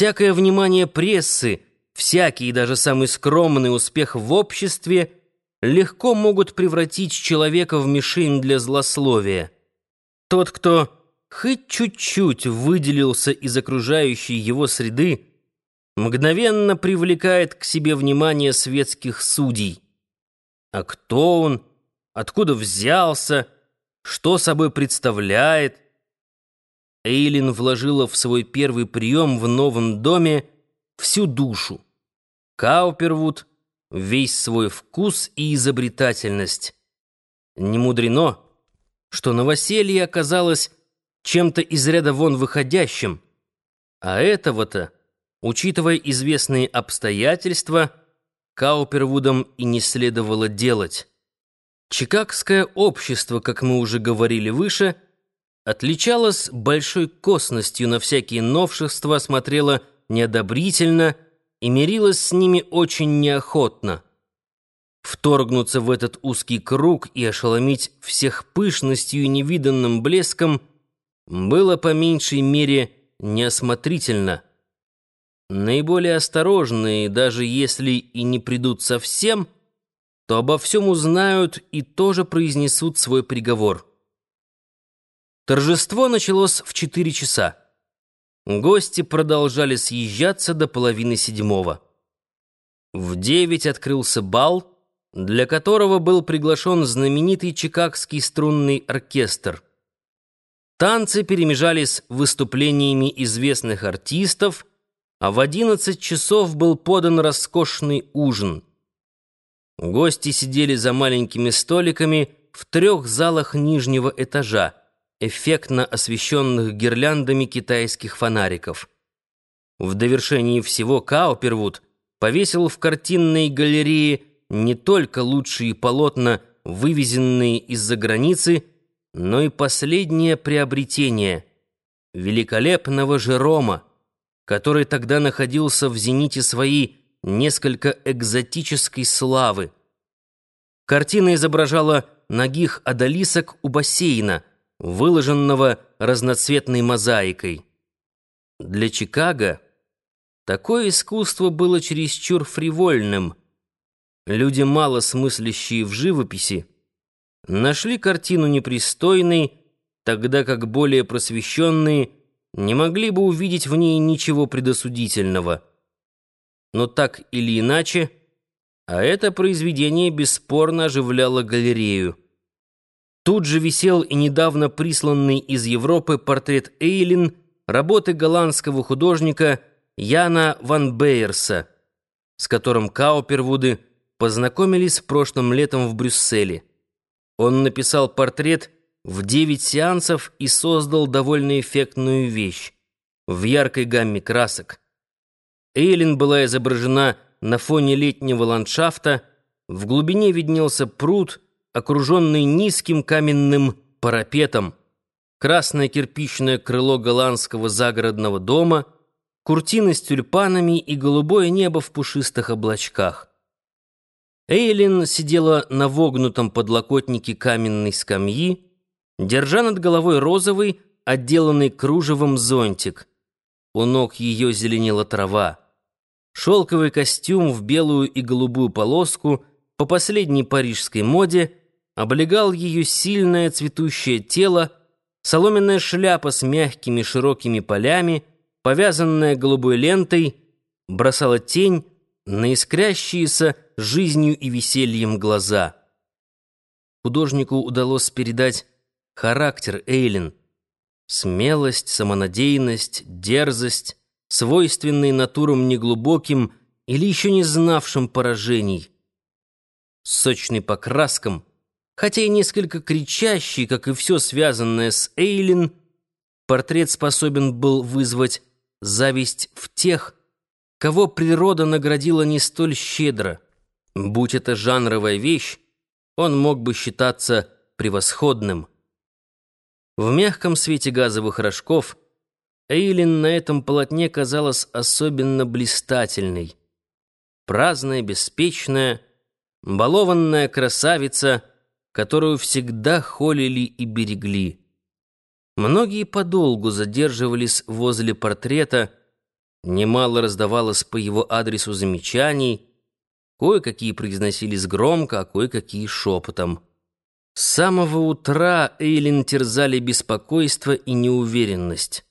Всякое внимание прессы, всякий, даже самый скромный успех в обществе легко могут превратить человека в мишень для злословия. Тот, кто хоть чуть-чуть выделился из окружающей его среды, мгновенно привлекает к себе внимание светских судей. А кто он, откуда взялся, что собой представляет? Эйлин вложила в свой первый прием в новом доме всю душу. Каупервуд — весь свой вкус и изобретательность. Не мудрено, что новоселье оказалось чем-то из ряда вон выходящим, а этого-то, учитывая известные обстоятельства, Каупервудом и не следовало делать. Чикагское общество, как мы уже говорили выше, отличалось большой косностью на всякие новшества, смотрело неодобрительно и мирилось с ними очень неохотно. Вторгнуться в этот узкий круг и ошеломить всех пышностью и невиданным блеском было по меньшей мере неосмотрительно. Наиболее осторожные, даже если и не придут совсем, то обо всем узнают и тоже произнесут свой приговор. Торжество началось в четыре часа. Гости продолжали съезжаться до половины седьмого. В девять открылся бал, для которого был приглашен знаменитый Чикагский струнный оркестр. Танцы перемежались выступлениями известных артистов, а в одиннадцать часов был подан роскошный ужин. Гости сидели за маленькими столиками в трех залах нижнего этажа эффектно освещенных гирляндами китайских фонариков. В довершении всего Каупервуд повесил в картинной галерее не только лучшие полотна, вывезенные из-за границы, но и последнее приобретение — великолепного Жерома, который тогда находился в зените своей несколько экзотической славы. Картина изображала ногих одолисок у бассейна — выложенного разноцветной мозаикой. Для Чикаго такое искусство было чересчур фривольным. Люди, мало смыслящие в живописи, нашли картину непристойной, тогда как более просвещенные не могли бы увидеть в ней ничего предосудительного. Но так или иначе, а это произведение бесспорно оживляло галерею. Тут же висел и недавно присланный из Европы портрет Эйлин работы голландского художника Яна ван Бейерса, с которым Каупервуды познакомились прошлым летом в Брюсселе. Он написал портрет в девять сеансов и создал довольно эффектную вещь в яркой гамме красок. Эйлин была изображена на фоне летнего ландшафта, в глубине виднелся пруд — окруженный низким каменным парапетом, красное кирпичное крыло голландского загородного дома, куртины с тюльпанами и голубое небо в пушистых облачках. Эйлин сидела на вогнутом подлокотнике каменной скамьи, держа над головой розовый, отделанный кружевом зонтик. У ног ее зеленела трава. Шелковый костюм в белую и голубую полоску по последней парижской моде — облегал ее сильное цветущее тело, соломенная шляпа с мягкими широкими полями, повязанная голубой лентой, бросала тень на искрящиеся жизнью и весельем глаза. Художнику удалось передать характер Эйлин, смелость, самонадеянность, дерзость, свойственные натурам неглубоким или еще не знавшим поражений. Сочный по краскам — Хотя и несколько кричащий, как и все связанное с Эйлин, портрет способен был вызвать зависть в тех, кого природа наградила не столь щедро. Будь это жанровая вещь, он мог бы считаться превосходным. В мягком свете газовых рожков Эйлин на этом полотне казалась особенно блистательной. Праздная, беспечная, балованная красавица — которую всегда холили и берегли. Многие подолгу задерживались возле портрета, Немало раздавалось по его адресу замечаний, кое-какие произносились громко, а кое-какие шепотом. С самого утра Эйлин терзали беспокойство и неуверенность.